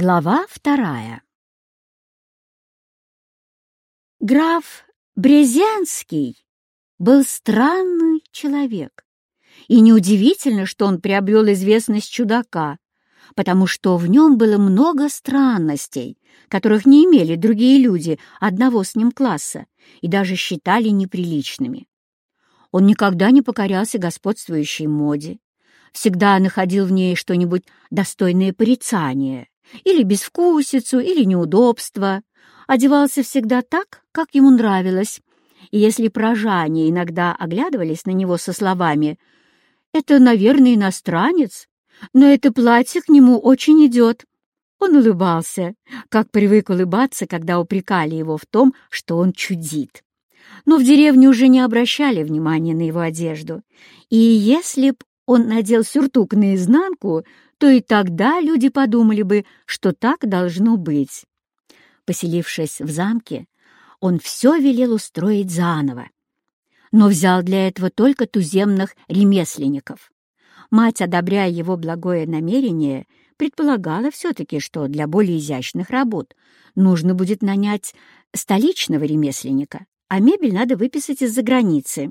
Глава вторая. Граф Брезенский был странный человек, и неудивительно, что он приобрел известность чудака, потому что в нем было много странностей, которых не имели другие люди одного с ним класса и даже считали неприличными. Он никогда не покорялся господствующей моде, всегда находил в ней что-нибудь достойное порицания, или безвкусицу, или неудобство. Одевался всегда так, как ему нравилось, и если прожане иногда оглядывались на него со словами «Это, наверное, иностранец, но это платье к нему очень идет», он улыбался, как привык улыбаться, когда упрекали его в том, что он чудит. Но в деревне уже не обращали внимания на его одежду, и если б он надел сюртук наизнанку, то и тогда люди подумали бы, что так должно быть. Поселившись в замке, он все велел устроить заново, но взял для этого только туземных ремесленников. Мать, одобряя его благое намерение, предполагала все-таки, что для более изящных работ нужно будет нанять столичного ремесленника, а мебель надо выписать из-за границы.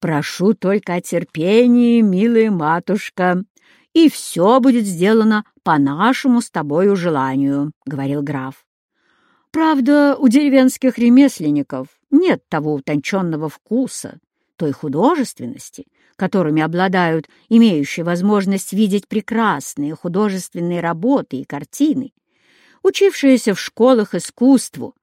«Прошу только о терпении, милая матушка», и все будет сделано по нашему с тобою желанию», — говорил граф. «Правда, у деревенских ремесленников нет того утонченного вкуса, той художественности, которыми обладают имеющие возможность видеть прекрасные художественные работы и картины, учившиеся в школах искусству,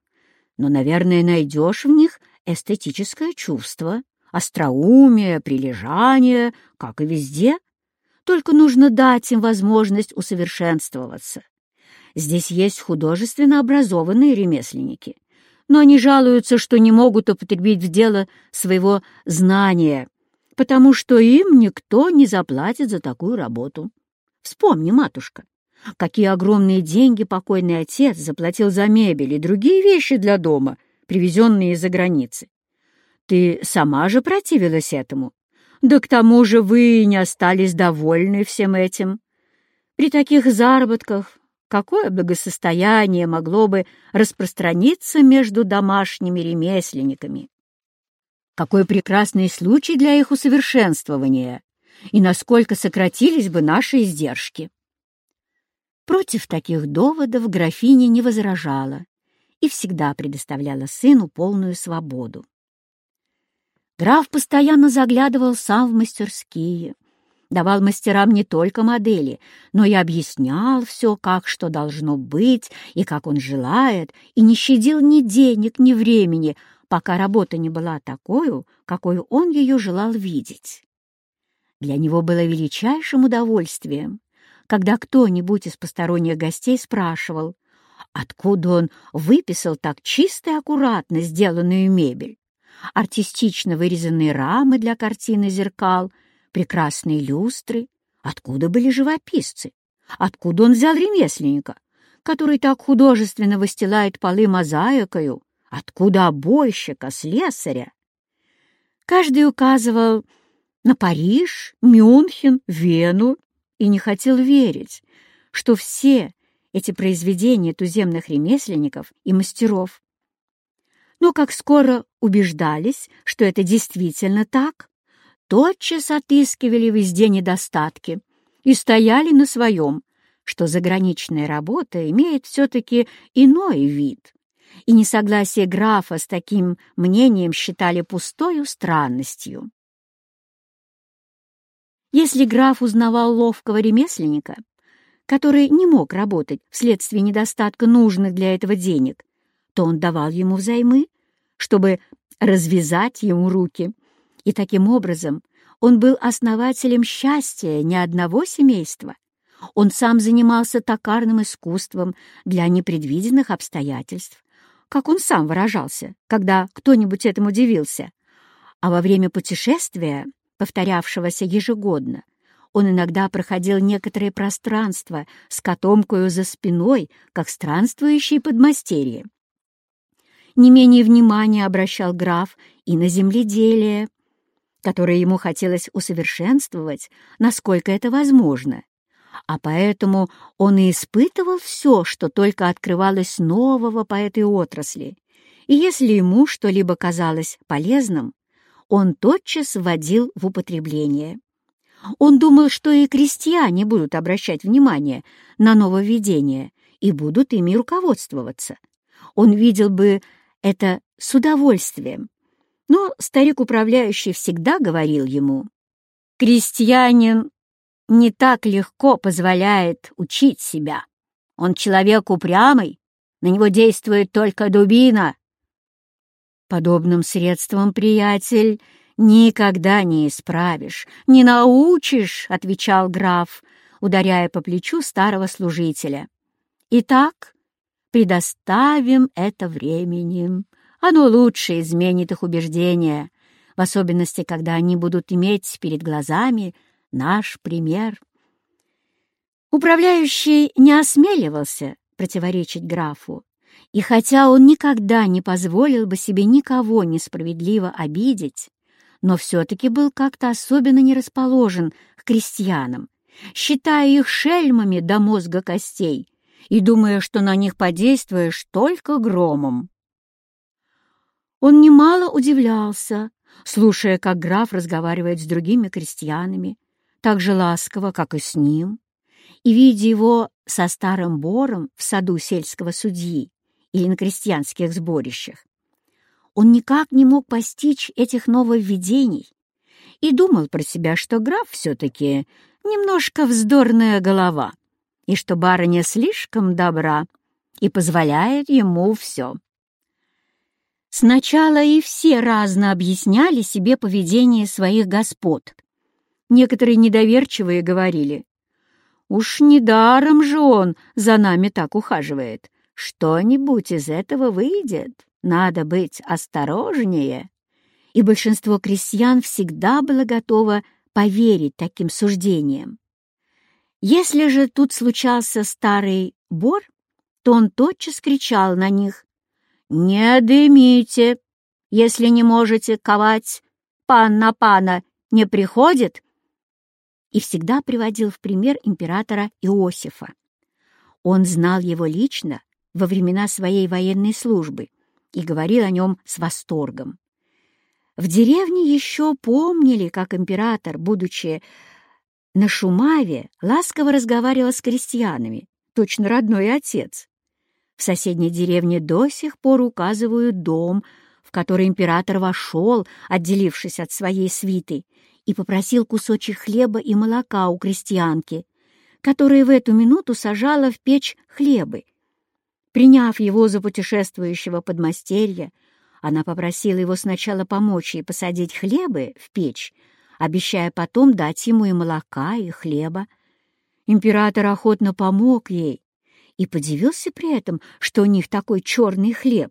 но, наверное, найдешь в них эстетическое чувство, остроумие, прилежание, как и везде, только нужно дать им возможность усовершенствоваться. Здесь есть художественно образованные ремесленники, но они жалуются, что не могут употребить в дело своего знания, потому что им никто не заплатит за такую работу. Вспомни, матушка, какие огромные деньги покойный отец заплатил за мебель и другие вещи для дома, привезенные из-за границы. Ты сама же противилась этому, да к тому же вы не остались довольны всем этим. При таких заработках какое благосостояние могло бы распространиться между домашними ремесленниками? Какой прекрасный случай для их усовершенствования! И насколько сократились бы наши издержки! Против таких доводов графиня не возражала и всегда предоставляла сыну полную свободу. Граф постоянно заглядывал сам в мастерские, давал мастерам не только модели, но и объяснял все, как что должно быть и как он желает, и не щадил ни денег, ни времени, пока работа не была такой, какой он ее желал видеть. Для него было величайшим удовольствием, когда кто-нибудь из посторонних гостей спрашивал, откуда он выписал так чисто и аккуратно сделанную мебель артистично вырезанные рамы для картины зеркал, прекрасные люстры. Откуда были живописцы? Откуда он взял ремесленника, который так художественно выстилает полы мозаикою? Откуда обойщика, слесаря? Каждый указывал на Париж, Мюнхен, Вену и не хотел верить, что все эти произведения туземных ремесленников и мастеров но как скоро убеждались, что это действительно так, тотчас отыскивали везде недостатки и стояли на своем, что заграничная работа имеет все-таки иной вид, и несогласие графа с таким мнением считали пустою странностью. Если граф узнавал ловкого ремесленника, который не мог работать вследствие недостатка нужных для этого денег, то он давал ему взаймы, чтобы развязать ему руки. И таким образом он был основателем счастья ни одного семейства. Он сам занимался токарным искусством для непредвиденных обстоятельств, как он сам выражался, когда кто-нибудь этому удивился. А во время путешествия, повторявшегося ежегодно, он иногда проходил некоторое пространство с котомкою за спиной, как странствующий подмастерье. Не менее внимания обращал граф и на земледелие, которое ему хотелось усовершенствовать, насколько это возможно, а поэтому он и испытывал все, что только открывалось нового по этой отрасли, и если ему что-либо казалось полезным, он тотчас вводил в употребление. Он думал, что и крестьяне будут обращать внимание на нововведения и будут ими руководствоваться. Он видел бы это с удовольствием. Но старик-управляющий всегда говорил ему, «Крестьянин не так легко позволяет учить себя. Он человек упрямый, на него действует только дубина». Подобным средством, приятель, никогда не исправишь, не научишь, — отвечал граф, ударяя по плечу старого служителя. Итак, предоставим это времени. Оно лучше изменит их убеждения, в особенности, когда они будут иметь перед глазами наш пример. Управляющий не осмеливался противоречить графу, и хотя он никогда не позволил бы себе никого несправедливо обидеть, но все-таки был как-то особенно не расположен к крестьянам, считая их шельмами до мозга костей и думая, что на них подействуешь только громом. Он немало удивлялся, слушая, как граф разговаривает с другими крестьянами, так же ласково, как и с ним, и видя его со старым бором в саду сельского судьи или на крестьянских сборищах. Он никак не мог постичь этих нововведений и думал про себя, что граф все-таки немножко вздорная голова и что барыня слишком добра и позволяет ему все. Сначала и все разно объясняли себе поведение своих господ. Некоторые недоверчивые говорили, «Уж недаром же он за нами так ухаживает. Что-нибудь из этого выйдет. Надо быть осторожнее». И большинство крестьян всегда было готово поверить таким суждениям. Если же тут случался старый бор, то он тотчас кричал на них «Не дымите, если не можете ковать, пан на пана не приходит?» И всегда приводил в пример императора Иосифа. Он знал его лично во времена своей военной службы и говорил о нем с восторгом. В деревне еще помнили, как император, будучи на Шумаве, ласково разговаривал с крестьянами, точно родной отец. В соседней деревне до сих пор указывают дом, в который император вошел, отделившись от своей свиты, и попросил кусочек хлеба и молока у крестьянки, которая в эту минуту сажала в печь хлебы. Приняв его за путешествующего подмастерья, она попросила его сначала помочь ей посадить хлебы в печь, обещая потом дать ему и молока, и хлеба. Император охотно помог ей, и подивился при этом, что у них такой черный хлеб.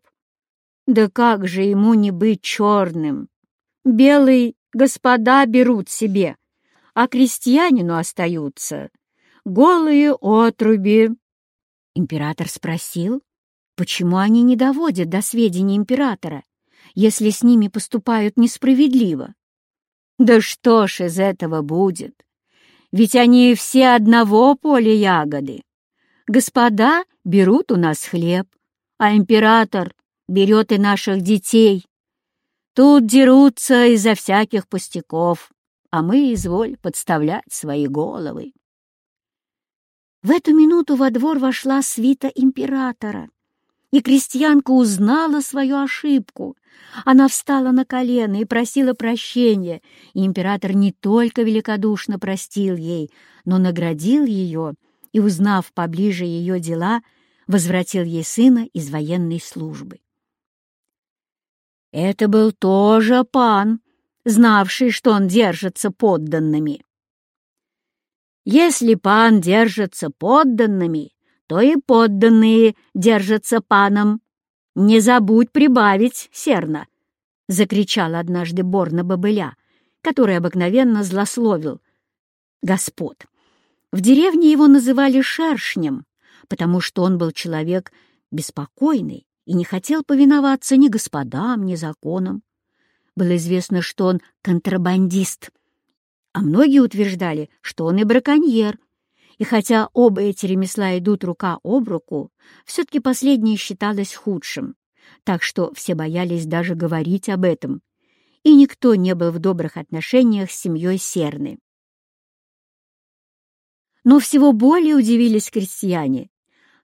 Да как же ему не быть черным? Белый господа берут себе, а крестьянину остаются голые отруби. Император спросил, почему они не доводят до сведения императора, если с ними поступают несправедливо. Да что ж из этого будет? Ведь они все одного поля ягоды. Господа берут у нас хлеб, а император берет и наших детей. Тут дерутся из-за всяких пустяков, а мы, изволь, подставлять свои головы. В эту минуту во двор вошла свита императора, и крестьянка узнала свою ошибку. Она встала на колено и просила прощения, и император не только великодушно простил ей, но наградил ее и, узнав поближе ее дела, возвратил ей сына из военной службы. Это был тоже пан, знавший, что он держится подданными. Если пан держится подданными, то и подданные держатся паном. Не забудь прибавить, серна! — закричал однажды Бор на бобыля, который обыкновенно злословил господ. В деревне его называли Шершнем, потому что он был человек беспокойный и не хотел повиноваться ни господам, ни законам. Было известно, что он контрабандист, а многие утверждали, что он и браконьер, И хотя оба эти ремесла идут рука об руку, все-таки последнее считалось худшим, так что все боялись даже говорить об этом, и никто не был в добрых отношениях с семьей Серны. Но всего более удивились крестьяне,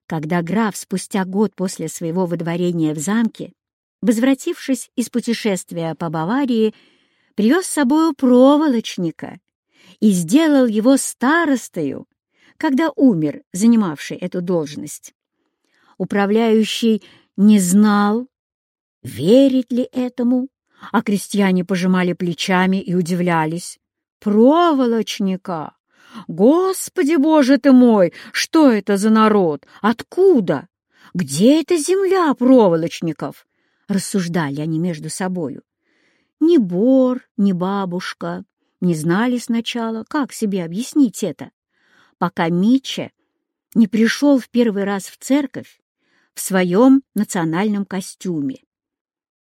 когда граф спустя год после своего выдворения в замке, возвратившись из путешествия по Баварии, привез с собою проволочника и сделал его старостою, когда умер занимавший эту должность. Управляющий не знал, верить ли этому, а крестьяне пожимали плечами и удивлялись. «Проволочника! Господи Боже ты мой! Что это за народ? Откуда? Где эта земля проволочников?» Рассуждали они между собою. Ни Бор, ни бабушка не знали сначала, как себе объяснить это, пока Мича не пришел в первый раз в церковь в своем национальном костюме.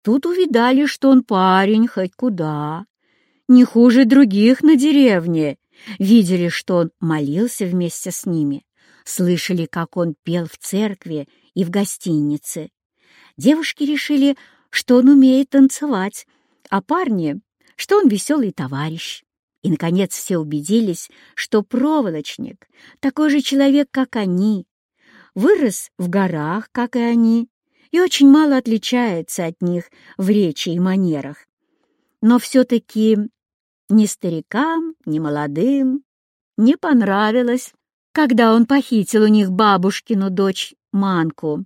Тут увидали, что он парень хоть куда, не хуже других на деревне. Видели, что он молился вместе с ними, слышали, как он пел в церкви и в гостинице. Девушки решили, что он умеет танцевать, а парни, что он веселый товарищ. И, наконец, все убедились, что проволочник — такой же человек, как они, вырос в горах, как и они, и очень мало отличается от них в речи и манерах. Но все-таки ни старикам, ни молодым не понравилось, когда он похитил у них бабушкину дочь Манку,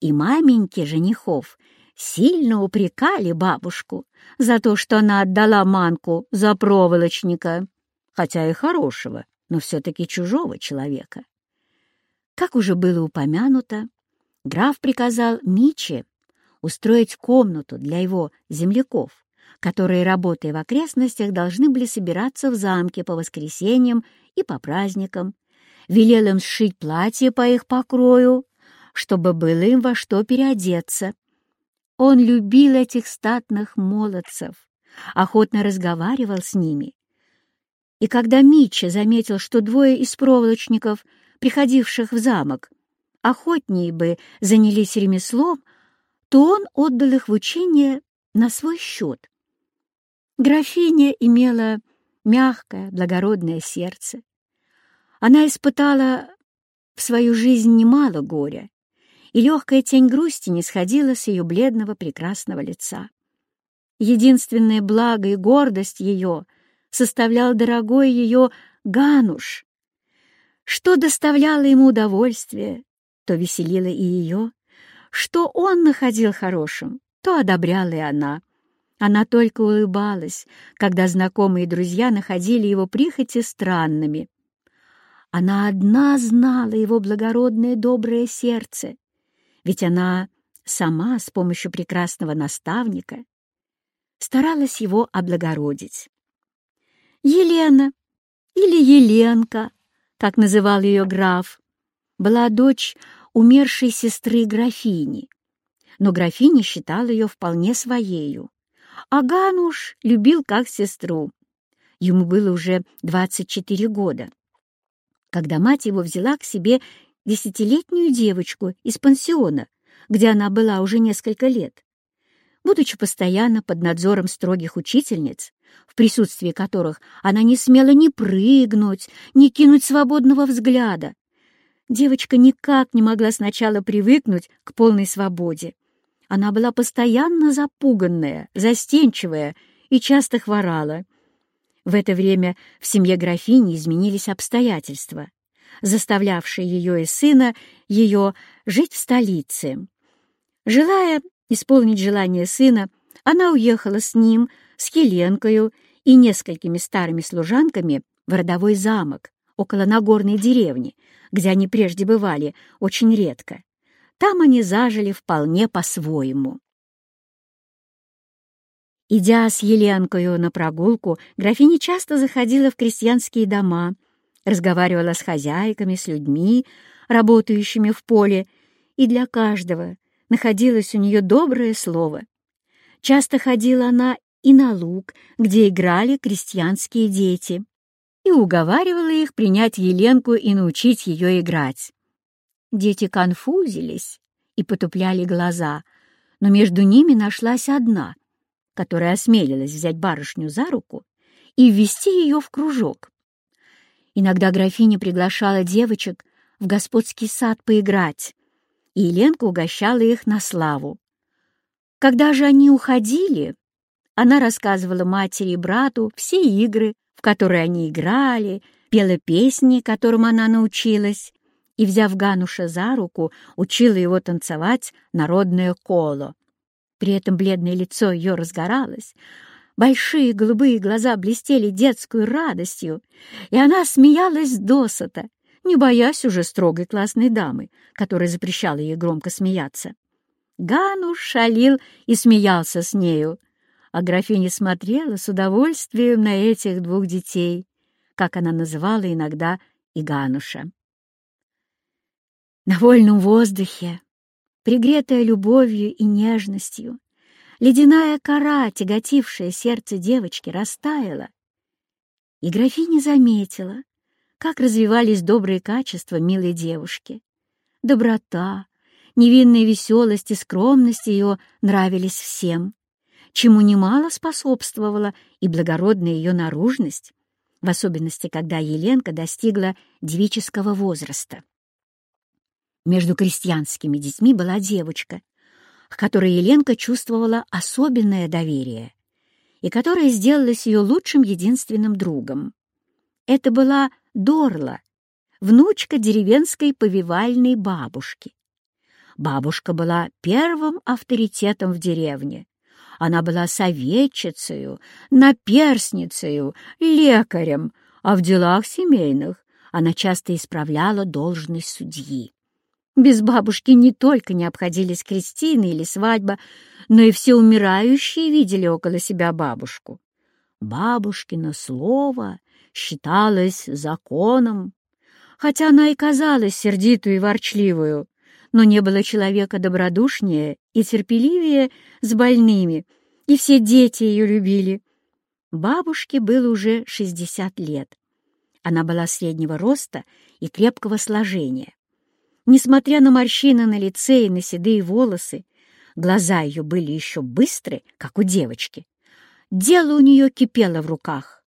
и маменьки женихов сильно упрекали бабушку за то, что она отдала Манку за проволочника, хотя и хорошего, но все-таки чужого человека. Как уже было упомянуто, граф приказал Миче устроить комнату для его земляков, которые, работая в окрестностях, должны были собираться в замке по воскресеньям и по праздникам, велел им сшить платье по их покрою, чтобы было им во что переодеться. Он любил этих статных молодцев, охотно разговаривал с ними. И когда Митча заметил, что двое из проволочников, приходивших в замок, охотнее бы занялись ремеслом, то он отдал их в учение на свой счет. Графиня имела мягкое, благородное сердце. Она испытала в свою жизнь немало горя, и легкая тень грусти не сходила с ее бледного прекрасного лица. Единственное благо и гордость ее составлял дорогой ее Гануш. Что доставляло ему удовольствие, то веселило и ее. Что он находил хорошим, то одобряла и она. Она только улыбалась, когда знакомые друзья находили его прихоти странными. Она одна знала его благородное доброе сердце, ведь она сама с помощью прекрасного наставника старалась его облагородить. Елена или Еленка, как называл ее граф, была дочь умершей сестры графини, но графиня считала ее вполне своею. А Гануш любил как сестру. Ему было уже 24 года, когда мать его взяла к себе десятилетнюю девочку из пансиона, где она была уже несколько лет. Будучи постоянно под надзором строгих учительниц, в присутствии которых она не смела ни прыгнуть, ни кинуть свободного взгляда, Девочка никак не могла сначала привыкнуть к полной свободе. Она была постоянно запуганная, застенчивая и часто хворала. В это время в семье графини изменились обстоятельства, заставлявшие ее и сына ее жить в столице. Желая исполнить желание сына, она уехала с ним, с Хеленкою и несколькими старыми служанками в родовой замок около Нагорной деревни, где они прежде бывали очень редко. Там они зажили вполне по-своему. Идя с Еленкою на прогулку, графиня часто заходила в крестьянские дома, разговаривала с хозяйками, с людьми, работающими в поле, и для каждого находилось у нее доброе слово. Часто ходила она и на луг, где играли крестьянские дети, и уговаривала их принять Еленку и научить ее играть. Дети конфузились и потупляли глаза, но между ними нашлась одна, которая осмелилась взять барышню за руку и ввести ее в кружок. Иногда графиня приглашала девочек в господский сад поиграть, и Еленка угощала их на славу. Когда же они уходили, она рассказывала матери и брату все игры, в которые они играли, пела песни, которым она научилась, и, взяв Гануша за руку, учила его танцевать народное коло. При этом бледное лицо ее разгоралось, большие голубые глаза блестели детскую радостью, и она смеялась досыта, не боясь уже строгой классной дамы, которая запрещала ей громко смеяться. Гануш шалил и смеялся с нею, а графиня смотрела с удовольствием на этих двух детей, как она называла иногда и Гануша. На вольном воздухе, пригретая любовью и нежностью, ледяная кора, тяготившая сердце девочки, растаяла, и графиня заметила, как развивались добрые качества милой девушки. Доброта, невинная веселость и скромность ее нравились всем чему немало способствовала и благородная ее наружность, в особенности, когда Еленка достигла девического возраста. Между крестьянскими детьми была девочка, к которой Еленка чувствовала особенное доверие и которая сделалась ее лучшим единственным другом. Это была Дорла, внучка деревенской повивальной бабушки. Бабушка была первым авторитетом в деревне, она была советчицею, наперсницею, лекарем, а в делах семейных она часто исправляла должность судьи. Без бабушки не только не обходились крестины или свадьба, но и все умирающие видели около себя бабушку. Бабушкино слово считалось законом, хотя она и казалась сердитую и ворчливую, но не было человека добродушнее и терпеливее с больными, и все дети ее любили. Бабушке было уже 60 лет. Она была среднего роста и крепкого сложения. Несмотря на морщины на лице и на седые волосы, глаза ее были еще быстры, как у девочки. Дело у нее кипело в руках.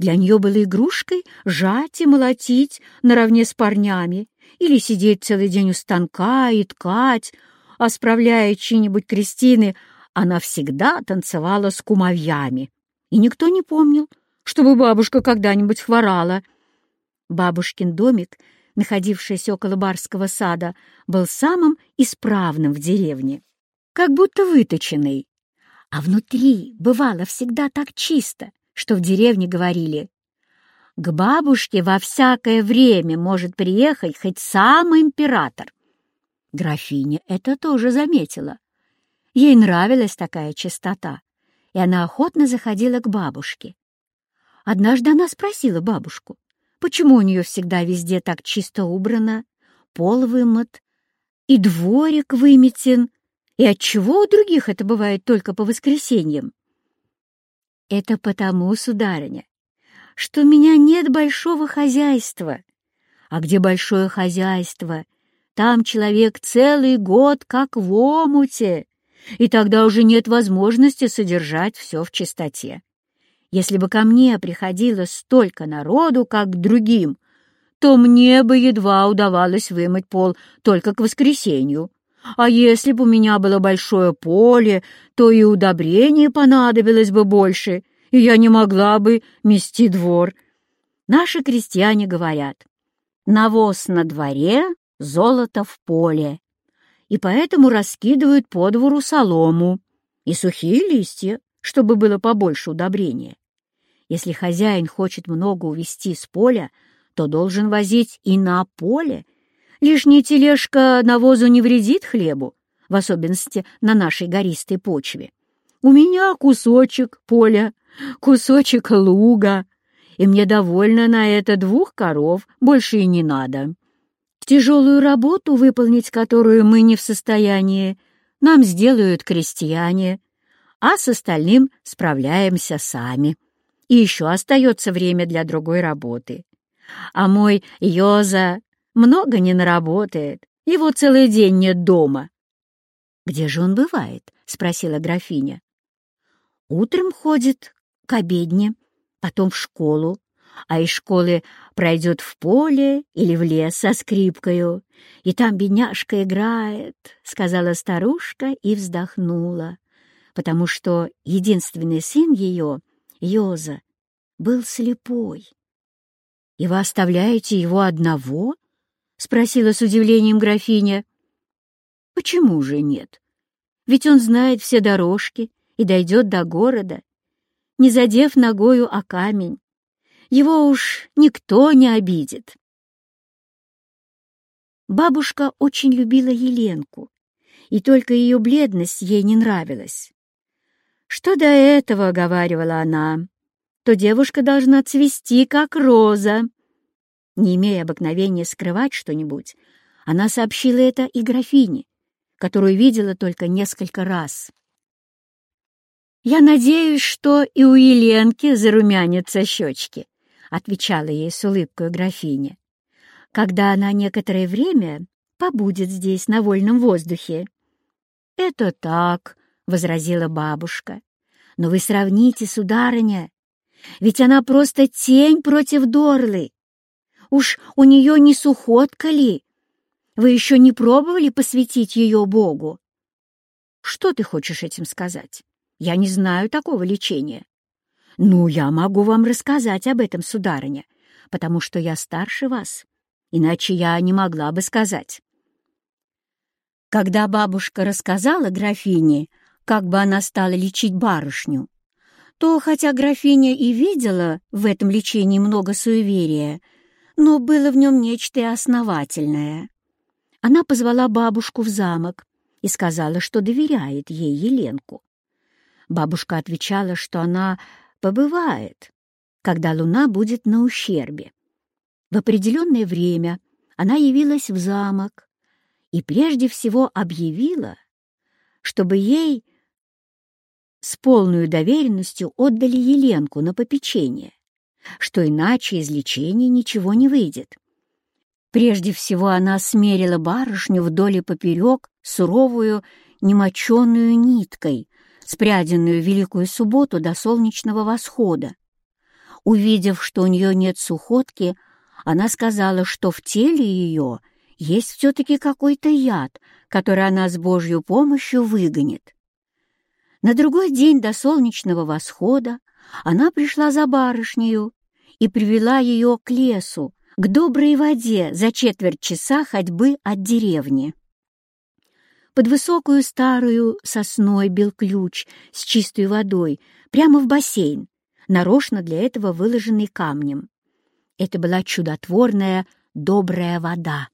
Для нее было игрушкой жать и молотить наравне с парнями или сидеть целый день у станка и ткать, а справляя чьи-нибудь крестины, она всегда танцевала с кумовьями. И никто не помнил, чтобы бабушка когда-нибудь хворала. Бабушкин домик, находившийся около барского сада, был самым исправным в деревне, как будто выточенный. А внутри бывало всегда так чисто, что в деревне говорили к бабушке во всякое время может приехать хоть сам император. Графиня это тоже заметила. Ей нравилась такая чистота, и она охотно заходила к бабушке. Однажды она спросила бабушку, почему у нее всегда везде так чисто убрано, пол вымыт и дворик выметен, и отчего у других это бывает только по воскресеньям. «Это потому, сударыня, что у меня нет большого хозяйства. А где большое хозяйство, там человек целый год как в омуте, и тогда уже нет возможности содержать все в чистоте. Если бы ко мне приходило столько народу, как к другим, то мне бы едва удавалось вымыть пол только к воскресенью. А если бы у меня было большое поле, то и удобрений понадобилось бы больше, и я не могла бы мести двор. Наши крестьяне говорят, навоз на дворе, золото в поле, и поэтому раскидывают по двору солому и сухие листья, чтобы было побольше удобрения. Если хозяин хочет много увезти с поля, то должен возить и на поле. Лишняя тележка навозу не вредит хлебу, в особенности на нашей гористой почве. У меня кусочек поля, кусочек луга, и мне довольно на это двух коров, больше и не надо. Тяжелую работу, выполнить которую мы не в состоянии, нам сделают крестьяне, а с остальным справляемся сами. И еще остается время для другой работы. А мой Йоза много не наработает, его целый день нет дома. «Где же он бывает?» — спросила графиня. «Утром ходит к обедне, потом в школу, а из школы пройдет в поле или в лес со скрипкою, и там бедняжка играет», — сказала старушка и вздохнула, потому что единственный сын ее, Йоза, был слепой. «И вы оставляете его одного?» — спросила с удивлением графиня. «Почему же нет? Ведь он знает все дорожки и дойдет до города, не задев ногою о камень. Его уж никто не обидит». Бабушка очень любила Еленку, и только ее бледность ей не нравилась. «Что до этого, — говаривала она, — то девушка должна цвести, как роза». Не имея обыкновения скрывать что-нибудь, она сообщила это и графине, которую видела только несколько раз. «Я надеюсь, что и у Еленки зарумянятся щечки», — отвечала ей с улыбкой графиня, «когда она некоторое время побудет здесь на вольном воздухе». «Это так», — возразила бабушка. «Но вы сравните, сударыня, ведь она просто тень против Дорлы. Уж у нее не сухотка ли, вы еще не пробовали посвятить ее Богу? Что ты хочешь этим сказать? Я не знаю такого лечения. Ну, я могу вам рассказать об этом, сударыня, потому что я старше вас, иначе я не могла бы сказать. Когда бабушка рассказала графине, как бы она стала лечить барышню, то, хотя графиня и видела в этом лечении много суеверия, но было в нем нечто основательное. Она позвала бабушку в замок и сказала, что доверяет ей Еленку. Бабушка отвечала, что она побывает, когда луна будет на ущербе. В определенное время она явилась в замок и прежде всего объявила, чтобы ей с полной доверенностью отдали Еленку на попечение, что иначе из лечения ничего не выйдет. Прежде всего она смерила барышню вдоль и поперек суровую, немоченную ниткой, спряденную в Великую Субботу до солнечного восхода. Увидев, что у нее нет сухотки, она сказала, что в теле ее есть все-таки какой-то яд, который она с Божью помощью выгонит. На другой день до солнечного восхода она пришла за барышнею и привела ее к лесу, к доброй воде за четверть часа ходьбы от деревни. Под высокую старую сосной бил ключ с чистой водой прямо в бассейн, нарочно для этого выложенный камнем. Это была чудотворная добрая вода.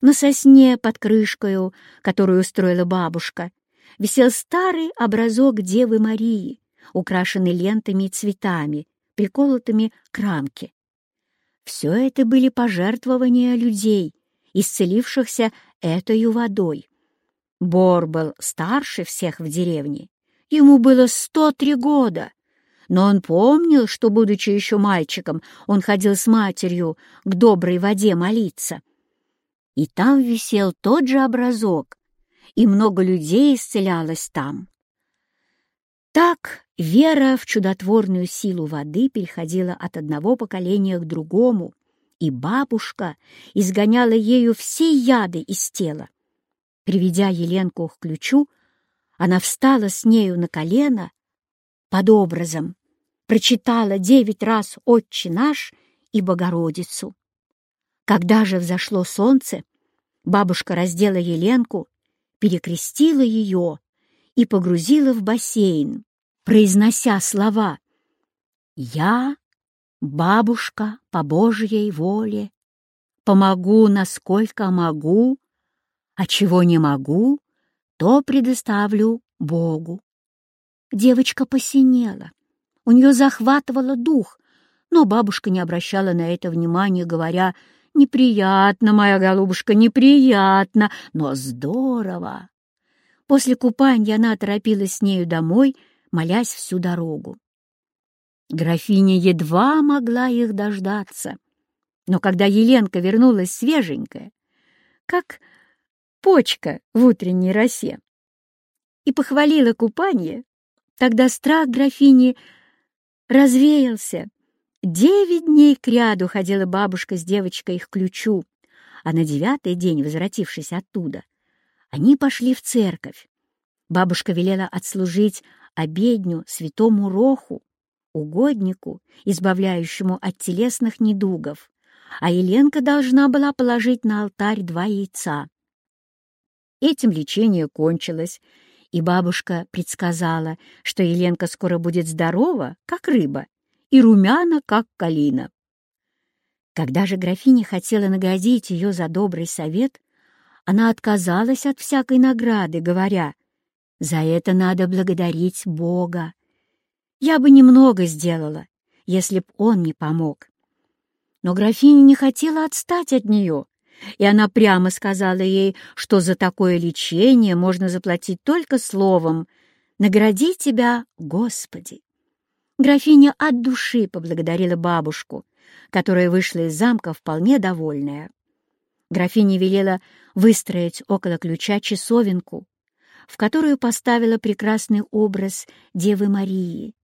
На сосне под крышкою, которую устроила бабушка, висел старый образок Девы Марии, украшенный лентами и цветами, приколотыми к рамке. Все это были пожертвования людей, исцелившихся этой водой. Бор был старше всех в деревне. Ему было сто три года. Но он помнил, что, будучи еще мальчиком, он ходил с матерью к доброй воде молиться. И там висел тот же образок, и много людей исцелялось там. Так вера в чудотворную силу воды переходила от одного поколения к другому, и бабушка изгоняла ею все яды из тела. Приведя Еленку к ключу, она встала с нею на колено под образом, прочитала девять раз «Отче наш» и «Богородицу». Когда же взошло солнце, бабушка раздела Еленку, перекрестила ее и погрузила в бассейн, произнося слова «Я, бабушка по Божьей воле, помогу, насколько могу, а чего не могу, то предоставлю Богу». Девочка посинела, у нее захватывало дух, но бабушка не обращала на это внимания, говоря «Неприятно, моя голубушка, неприятно, но здорово». После купания она торопилась с нею домой, молясь всю дорогу. Графиня едва могла их дождаться. Но когда Еленка вернулась свеженькая, как почка в утренней росе, и похвалила купание, тогда страх графини развеялся. Девять дней кряду ходила бабушка с девочкой их ключу, а на девятый день, возвратившись оттуда, они пошли в церковь. Бабушка велела отслужить обедню святому Роху, угоднику, избавляющему от телесных недугов, а Еленка должна была положить на алтарь два яйца. Этим лечение кончилось, и бабушка предсказала, что Еленка скоро будет здорова, как рыба, и румяна, как калина. Когда же графиня хотела наградить ее за добрый совет, она отказалась от всякой награды, говоря, «За это надо благодарить Бога. Я бы немного сделала, если б он не помог». Но графиня не хотела отстать от нее, и она прямо сказала ей, что за такое лечение можно заплатить только словом «Награди тебя, Господи». Графиня от души поблагодарила бабушку, которая вышла из замка вполне довольная. Графиня велела выстроить около ключа часовенку, в которую поставила прекрасный образ Девы Марии,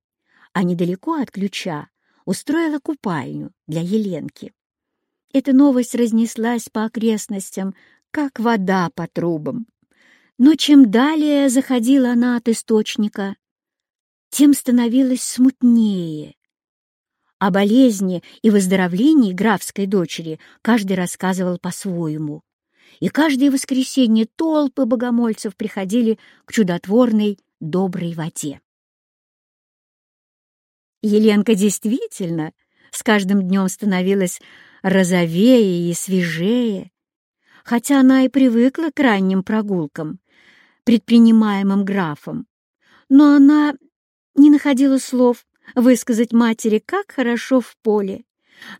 а недалеко от ключа устроила купальню для Еленки. Эта новость разнеслась по окрестностям, как вода по трубам. Но чем далее заходила она от источника, тем становилось смутнее. О болезни и выздоровлении графской дочери каждый рассказывал по-своему. И каждое воскресенье толпы богомольцев приходили к чудотворной доброй воде. Еленка действительно с каждым днем становилась розовее и свежее, хотя она и привыкла к ранним прогулкам, предпринимаемым графом. Но она не находила слов высказать матери, как хорошо в поле,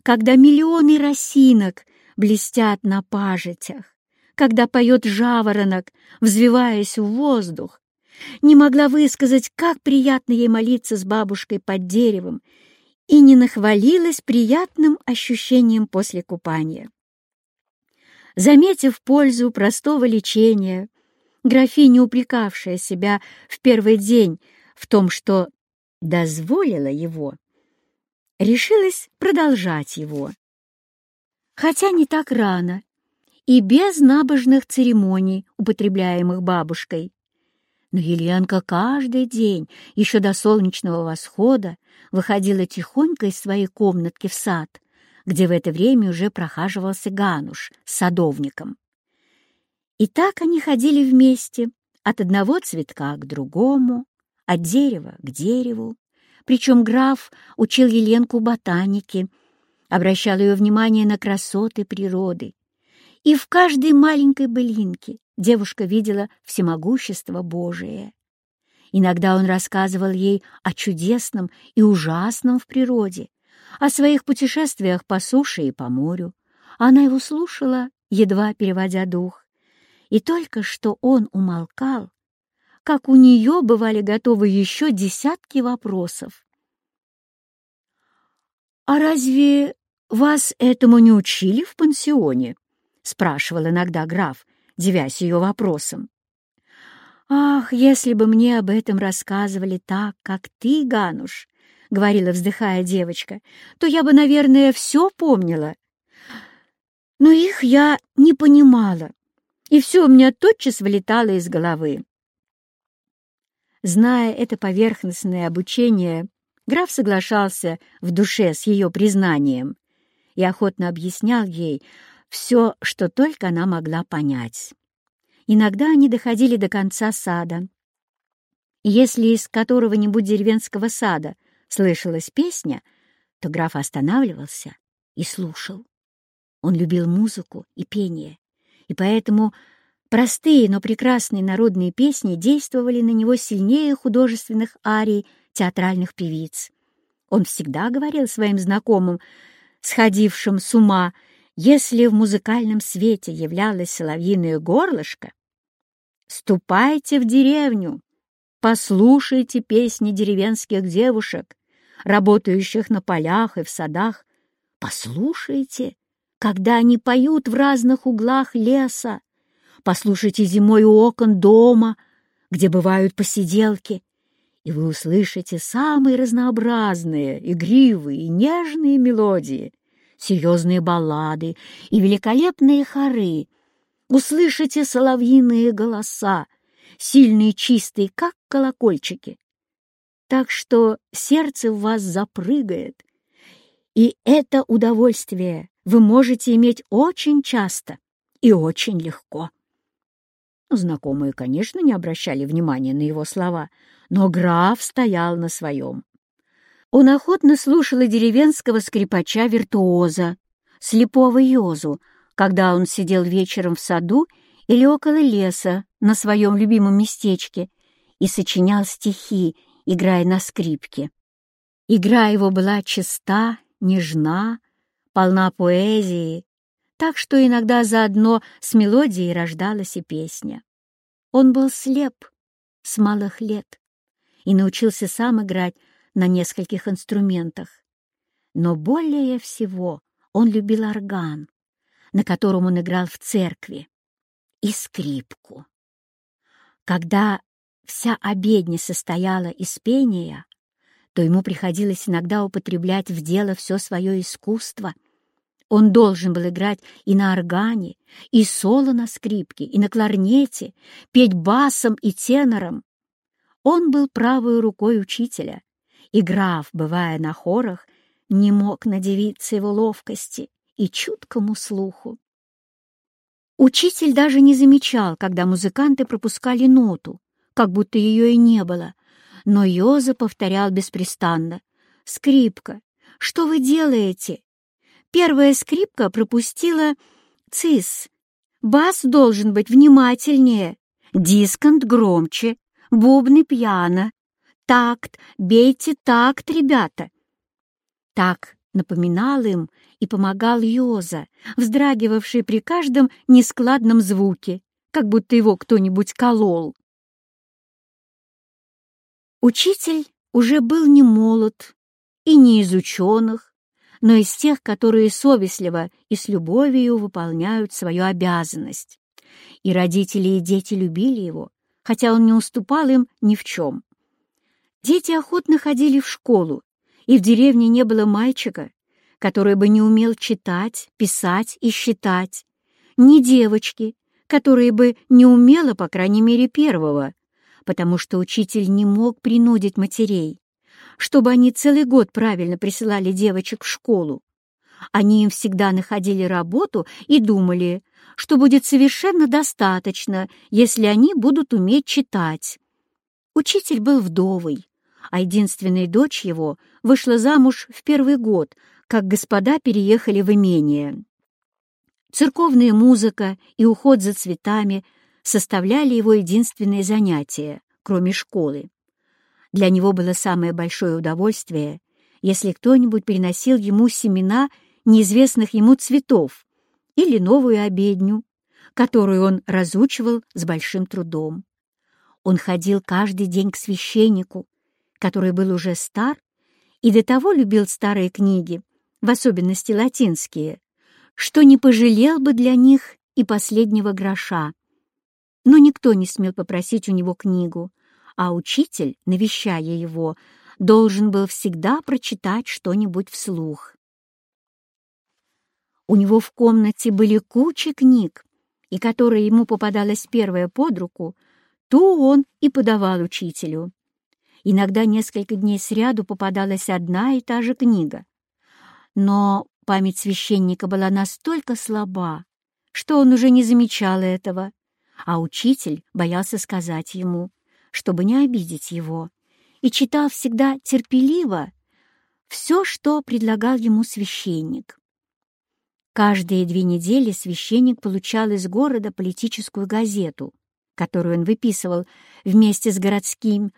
когда миллионы росинок блестят на пажитях, когда поет жаворонок, взвиваясь в воздух, не могла высказать, как приятно ей молиться с бабушкой под деревом и не нахвалилась приятным ощущением после купания. Заметив пользу простого лечения, графиня, упрекавшая себя в первый день в том, что дозволила его, решилась продолжать его. Хотя не так рано и без набожных церемоний, употребляемых бабушкой, но Еленка каждый день, еще до солнечного восхода, выходила тихонько из своей комнатки в сад, где в это время уже прохаживался Гануш с садовником. И так они ходили вместе, от одного цветка к другому, от дерева к дереву. Причем граф учил Еленку ботанике, обращал ее внимание на красоты природы. И в каждой маленькой былинке девушка видела всемогущество Божие. Иногда он рассказывал ей о чудесном и ужасном в природе, о своих путешествиях по суше и по морю. Она его слушала, едва переводя дух. И только что он умолкал, как у нее бывали готовы еще десятки вопросов. «А разве вас этому не учили в пансионе?» — спрашивал иногда граф, девясь ее вопросом. «Ах, если бы мне об этом рассказывали так, как ты, Гануш!» — говорила, вздыхая девочка, — то я бы, наверное, все помнила. Но их я не понимала, и все у меня тотчас вылетало из головы. Зная это поверхностное обучение, граф соглашался в душе с ее признанием и охотно объяснял ей, все, что только она могла понять. Иногда они доходили до конца сада. если из которого-нибудь деревенского сада слышалась песня, то граф останавливался и слушал. Он любил музыку и пение, и поэтому простые, но прекрасные народные песни действовали на него сильнее художественных арий театральных певиц. Он всегда говорил своим знакомым, сходившим с ума если в музыкальном свете являлось соловьиное горлышко, ступайте в деревню, послушайте песни деревенских девушек, работающих на полях и в садах. Послушайте, когда они поют в разных углах леса. Послушайте зимой у окон дома, где бывают посиделки, и вы услышите самые разнообразные, игривые и нежные мелодии, серьезные баллады и великолепные хоры. Услышите соловьиные голоса, сильные чистые, как колокольчики. Так что сердце в вас запрыгает, и это удовольствие вы можете иметь очень часто и очень легко. Знакомые, конечно, не обращали внимания на его слова, но граф стоял на своем. Он охотно слушал и деревенского скрипача-виртуоза, слепого Йозу, когда он сидел вечером в саду или около леса на своем любимом местечке и сочинял стихи, играя на скрипке. Игра его была чиста, нежна, полна поэзии, так что иногда заодно с мелодией рождалась и песня. Он был слеп с малых лет и научился сам играть на нескольких инструментах. Но более всего он любил орган, на котором он играл в церкви, и скрипку. Когда вся обедня состояла из пения, то ему приходилось иногда употреблять в дело все свое искусство. Он должен был играть и на органе, и соло на скрипке, и на кларнете, петь басом и тенором. Он был правой рукой учителя, и граф, бывая на хорах, не мог надевиться его ловкости и чуткому слуху. Учитель даже не замечал, когда музыканты пропускали ноту, как будто ее и не было, но Йоза повторял беспрестанно. «Скрипка, что вы делаете?» Первая скрипка пропустила цис. Бас должен быть внимательнее, дисконт громче, бубны пьяно. Такт, бейте такт, ребята. Так напоминал им и помогал Йоза, вздрагивавший при каждом нескладном звуке, как будто его кто-нибудь колол. Учитель уже был не молод и не из ученых, но из тех, которые совестливо и с любовью выполняют свою обязанность. И родители и дети любили его, хотя он не уступал им ни в чем. Дети охотно ходили в школу, и в деревне не было мальчика, который бы не умел читать, писать и считать, ни девочки, которая бы не умела, по крайней мере, первого, потому что учитель не мог принудить матерей, чтобы они целый год правильно присылали девочек в школу. Они им всегда находили работу и думали, что будет совершенно достаточно, если они будут уметь читать. Учитель был вдовый, а единственная дочь его вышла замуж в первый год, как господа переехали в имение. Церковная музыка и уход за цветами составляли его единственные занятия, кроме школы. Для него было самое большое удовольствие, если кто-нибудь приносил ему семена неизвестных ему цветов или новую обедню, которую он разучивал с большим трудом. Он ходил каждый день к священнику, который был уже стар и до того любил старые книги, в особенности латинские, что не пожалел бы для них и последнего гроша. Но никто не смел попросить у него книгу, а учитель, навещая его, должен был всегда прочитать что-нибудь вслух. У него в комнате были кучи книг, и которая ему попадалась первая под руку, ту он и подавал учителю. Иногда несколько дней сряду попадалась одна и та же книга. Но Память священника была настолько слаба, что он уже не замечал этого, а учитель боялся сказать ему, чтобы не обидеть его, и читал всегда терпеливо все, что предлагал ему священник. Каждые две недели священник получал из города политическую газету, которую он выписывал вместе с городским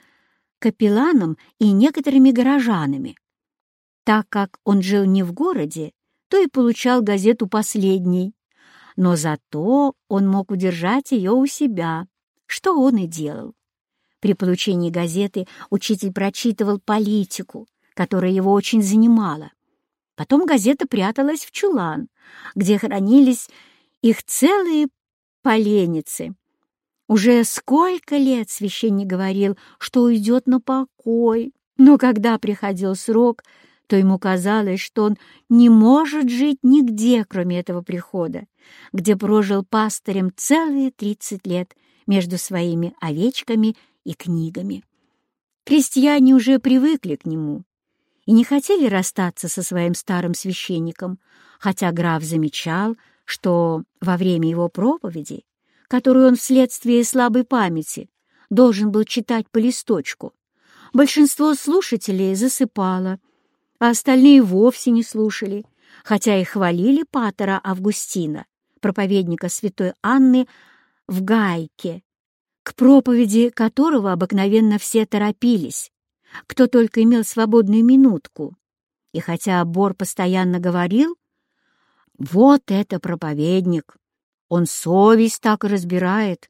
капелланом и некоторыми горожанами. Так как он жил не в городе, то и получал газету последней. Но зато он мог удержать ее у себя, что он и делал. При получении газеты учитель прочитывал политику, которая его очень занимала. Потом газета пряталась в чулан, где хранились их целые поленницы. Уже сколько лет священник говорил, что уйдет на покой, но когда приходил срок, то ему казалось, что он не может жить нигде, кроме этого прихода, где прожил пастырем целые тридцать лет между своими овечками и книгами. Крестьяне уже привыкли к нему и не хотели расстаться со своим старым священником, хотя граф замечал, что во время его проповеди, которую он вследствие слабой памяти должен был читать по листочку, большинство слушателей засыпало, а остальные вовсе не слушали, хотя и хвалили патера Августина, проповедника святой Анны в Гайке, к проповеди которого обыкновенно все торопились, кто только имел свободную минутку. И хотя Бор постоянно говорил, «Вот это проповедник! Он совесть так разбирает,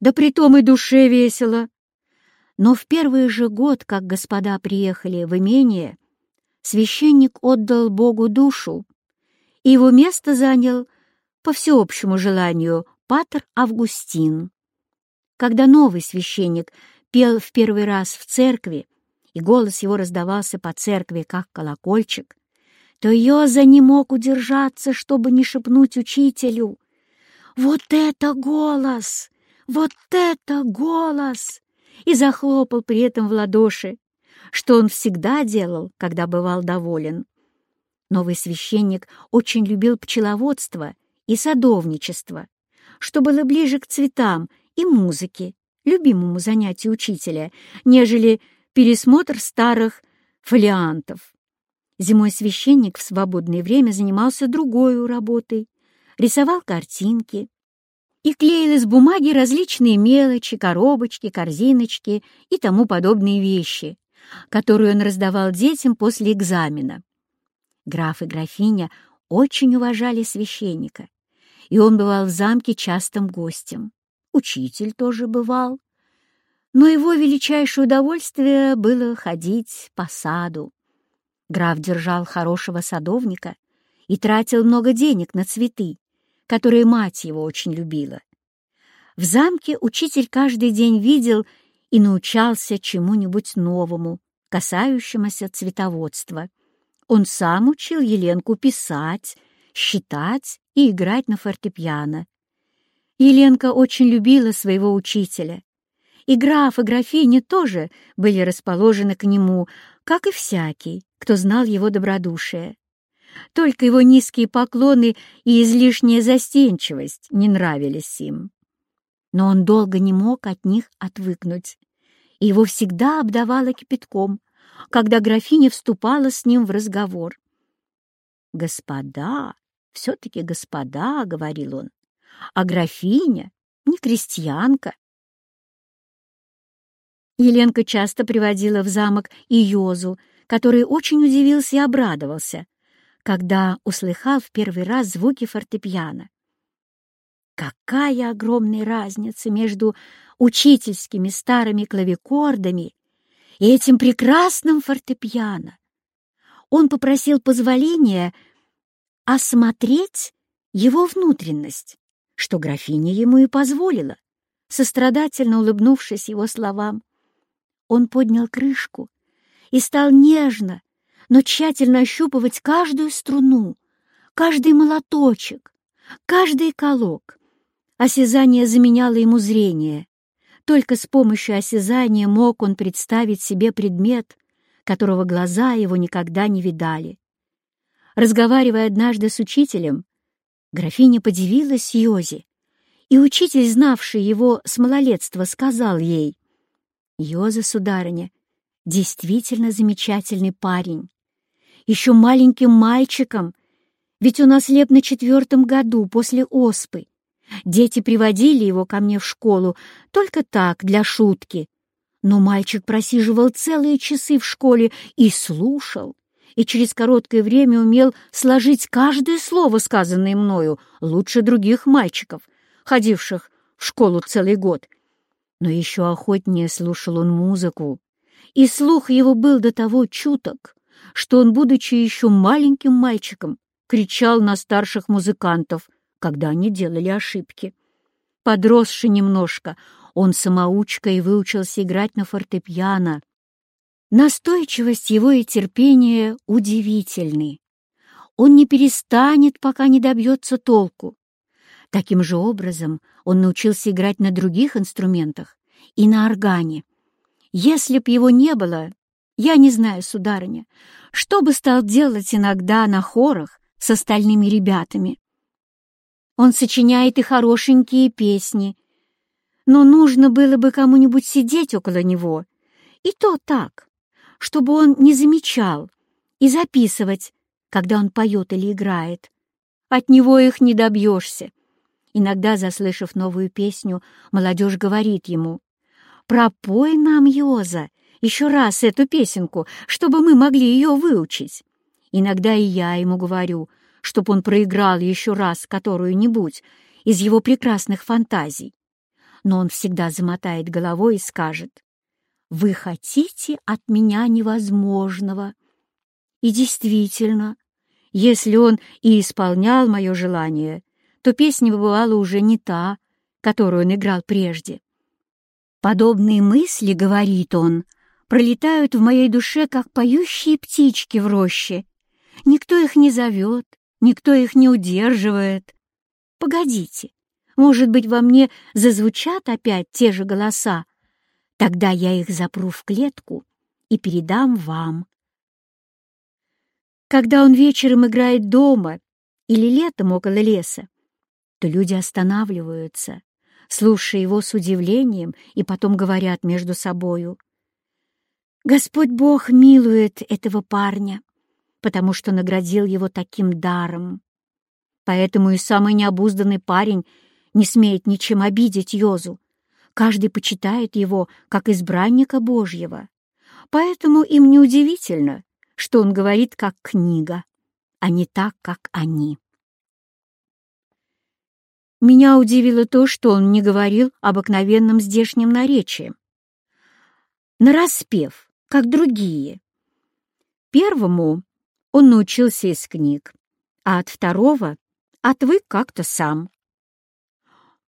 да притом и душе весело!» Но в первый же год, как господа приехали в имение, священник отдал Богу душу, и его место занял, по всеобщему желанию, патер Августин. Когда новый священник пел в первый раз в церкви, и голос его раздавался по церкви, как колокольчик, то Йоза не мог удержаться, чтобы не шепнуть учителю. «Вот это голос! Вот это голос!» и захлопал при этом в ладоши, что он всегда делал, когда бывал доволен. Новый священник очень любил пчеловодство и садовничество, что было ближе к цветам и музыке, любимому занятию учителя, нежели пересмотр старых фолиантов. Зимой священник в свободное время занимался другой работой, рисовал картинки и клеил из бумаги различные мелочи, коробочки, корзиночки и тому подобные вещи, которые он раздавал детям после экзамена. Граф и графиня очень уважали священника, и он бывал в замке частым гостем. Учитель тоже бывал, но его величайшее удовольствие было ходить по саду. Граф держал хорошего садовника и тратил много денег на цветы, которые мать его очень любила. В замке учитель каждый день видел и научался чему-нибудь новому, касающемуся цветоводства. Он сам учил Еленку писать, считать и играть на фортепиано. Еленка очень любила своего учителя, и граф и графиня тоже были расположены к нему, как и всякий, кто знал его добродушие. Только его низкие поклоны и излишняя застенчивость не нравились им. Но он долго не мог от них отвыкнуть, и его всегда обдавало кипятком, когда графиня вступала с ним в разговор. «Господа, все-таки господа», — говорил он, — «а графиня не крестьянка, Еленка часто приводила в замок и Йозу, который очень удивился и обрадовался, когда услыхал в первый раз звуки фортепиано. Какая огромная разница между учительскими старыми клавикордами и этим прекрасным фортепиано! Он попросил позволения осмотреть его внутренность, что графиня ему и позволила, сострадательно улыбнувшись его словам. Он поднял крышку и стал нежно, но тщательно ощупывать каждую струну, каждый молоточек, каждый колок. Осязание заменяло ему зрение. Только с помощью осязания мог он представить себе предмет, которого глаза его никогда не видали. Разговаривая однажды с учителем, графиня подивилась Йозе, и учитель, знавший его с малолетства, сказал ей, Йоза, сударыня, действительно замечательный парень. Еще маленьким мальчиком, ведь он ослеп на четвертом году после оспы. Дети приводили его ко мне в школу только так, для шутки. Но мальчик просиживал целые часы в школе и слушал, и через короткое время умел сложить каждое слово, сказанное мною, лучше других мальчиков, ходивших в школу целый год — но еще охотнее слушал он музыку, и слух его был до того чуток, что он, будучи еще маленьким мальчиком, кричал на старших музыкантов, когда они делали ошибки. Подросший немножко, он самоучка и выучился играть на фортепиано. Настойчивость его и терпение удивительны. Он не перестанет, пока не добьется толку. Таким же образом он научился играть на других инструментах и на органе. Если б его не было, я не знаю, сударыня, что бы стал делать иногда на хорах с остальными ребятами. Он сочиняет и хорошенькие песни, но нужно было бы кому-нибудь сидеть около него, и то так, чтобы он не замечал, и записывать, когда он поет или играет. От него их не добьешься. Иногда, заслышав новую песню, молодежь говорит ему, «Пропой нам, Йоза, еще раз эту песенку, чтобы мы могли ее выучить». Иногда и я ему говорю, чтобы он проиграл еще раз которую-нибудь из его прекрасных фантазий. Но он всегда замотает головой и скажет, «Вы хотите от меня невозможного». И действительно, если он и исполнял мое желание, то песня бывала уже не та, которую он играл прежде. Подобные мысли, говорит он, пролетают в моей душе, как поющие птички в роще. Никто их не зовет, никто их не удерживает. Погодите, может быть, во мне зазвучат опять те же голоса? Тогда я их запру в клетку и передам вам. Когда он вечером играет дома или летом около леса, то люди останавливаются, слушая его с удивлением, и потом говорят между собою, «Господь Бог милует этого парня, потому что наградил его таким даром. Поэтому и самый необузданный парень не смеет ничем обидеть Йозу. Каждый почитает его как избранника Божьего. Поэтому им неудивительно, что он говорит как книга, а не так, как они. Меня удивило то, что он не говорил обыкновенным здешним наречием. Нараспев, как другие. Первому он научился из книг, а от второго отвык как-то сам.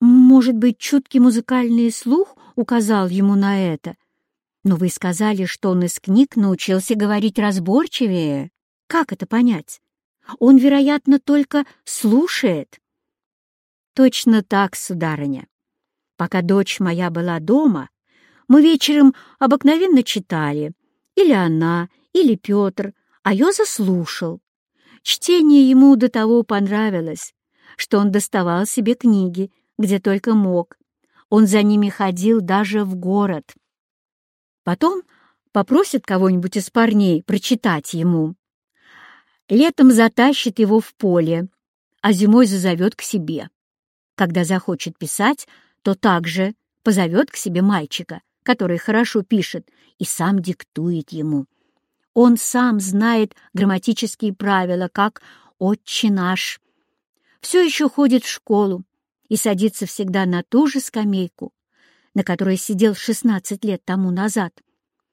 Может быть, чуткий музыкальный слух указал ему на это, но вы сказали, что он из книг научился говорить разборчивее. Как это понять? Он, вероятно, только слушает. Точно так, сударыня. Пока дочь моя была дома, мы вечером обыкновенно читали. Или она, или Петр, а Йоза слушал. Чтение ему до того понравилось, что он доставал себе книги, где только мог. Он за ними ходил даже в город. Потом попросит кого-нибудь из парней прочитать ему. Летом затащит его в поле, а зимой зазовет к себе. Когда захочет писать, то также позовет к себе мальчика, который хорошо пишет, и сам диктует ему. Он сам знает грамматические правила, как «Отче наш». Все еще ходит в школу и садится всегда на ту же скамейку, на которой сидел 16 лет тому назад.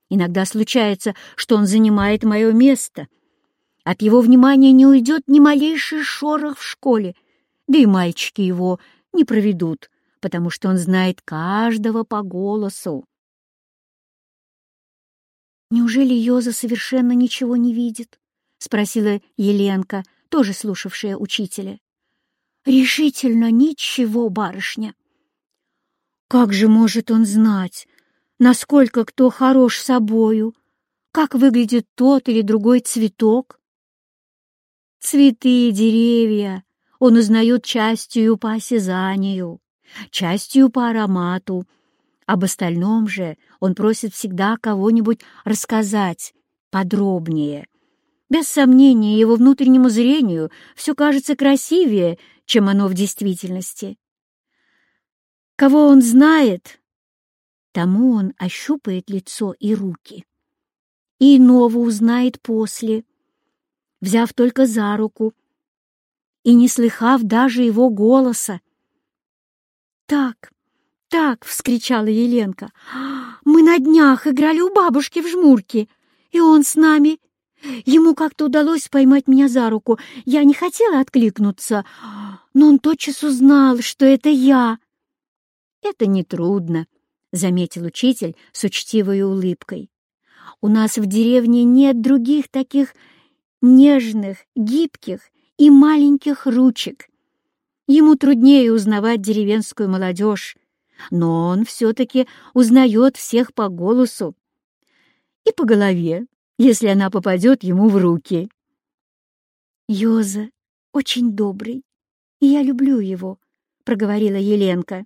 Иногда случается, что он занимает мое место. От его внимания не уйдет ни малейший шорох в школе, да и мальчики его не проведут, потому что он знает каждого по голосу. «Неужели Йоза совершенно ничего не видит?» — спросила Еленка, тоже слушавшая учителя. «Решительно ничего, барышня». Как же может он знать, насколько кто хорош собою, как выглядит тот или другой цветок? Цветы и деревья он узнает частью по осязанию, частью по аромату. Об остальном же он просит всегда кого-нибудь рассказать подробнее. Без сомнения, его внутреннему зрению все кажется красивее, чем оно в действительности. Кого он знает, тому он ощупает лицо и руки. И иного узнает после, взяв только за руку и не слыхав даже его голоса. «Так, так!» — вскричала Еленка. «Мы на днях играли у бабушки в жмурке, и он с нами. Ему как-то удалось поймать меня за руку. Я не хотела откликнуться, но он тотчас узнал, что это я. «Это нетрудно», — заметил учитель с учтивой улыбкой. «У нас в деревне нет других таких нежных, гибких и маленьких ручек. Ему труднее узнавать деревенскую молодежь, но он все-таки узнает всех по голосу и по голове, если она попадет ему в руки. «Йоза очень добрый, и я люблю его», — проговорила Еленка.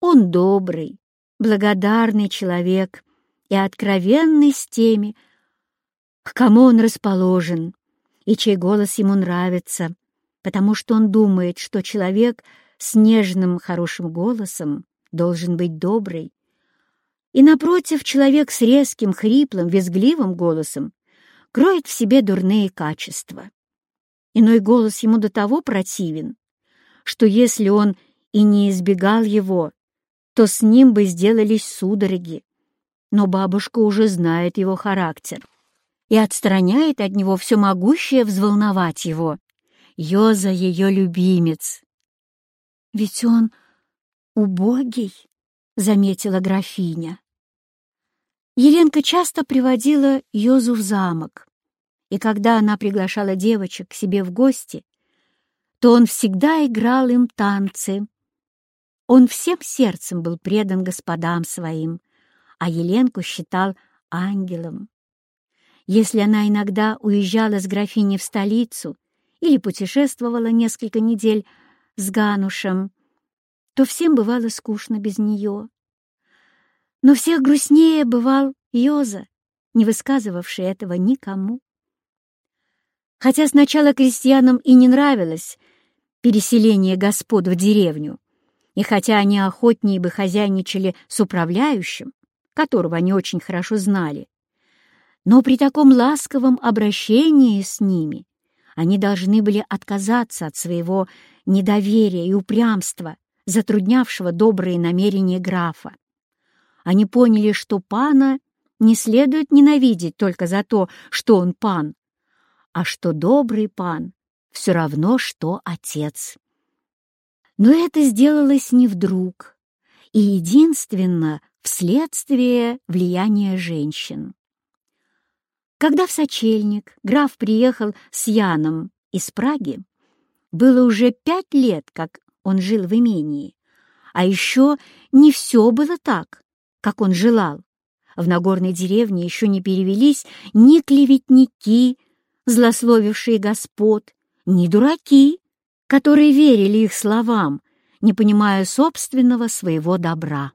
«Он добрый, благодарный человек и откровенный с теми, к кому он расположен и чей голос ему нравится, потому что он думает, что человек с нежным, хорошим голосом должен быть добрый. И, напротив, человек с резким, хриплым, визгливым голосом кроет в себе дурные качества. Иной голос ему до того противен, что если он и не избегал его, то с ним бы сделались судороги. Но бабушка уже знает его характер и отстраняет от него все могущее взволновать его. Йоза — ее любимец. «Ведь он убогий», — заметила графиня. Еленка часто приводила Йозу в замок, и когда она приглашала девочек к себе в гости, то он всегда играл им танцы. Он всем сердцем был предан господам своим, а Еленку считал ангелом. Если она иногда уезжала с графиней в столицу или путешествовала несколько недель с Ганушем, то всем бывало скучно без нее. Но всех грустнее бывал Йоза, не высказывавший этого никому. Хотя сначала крестьянам и не нравилось переселение господ в деревню, и хотя они охотнее бы хозяйничали с управляющим, которого они очень хорошо знали, но при таком ласковом обращении с ними они должны были отказаться от своего недоверия и упрямства, затруднявшего добрые намерения графа. Они поняли, что пана не следует ненавидеть только за то, что он пан, а что добрый пан все равно, что отец. Но это сделалось не вдруг и единственно вследствие влияния женщин. Когда в сочельник граф приехал с Яном из Праги, было уже пять лет, как он жил в имении, а еще не все было так, как он желал. В Нагорной деревне еще не перевелись ни клеветники, злословившие господ, ни дураки, которые верили их словам, не понимая собственного своего добра.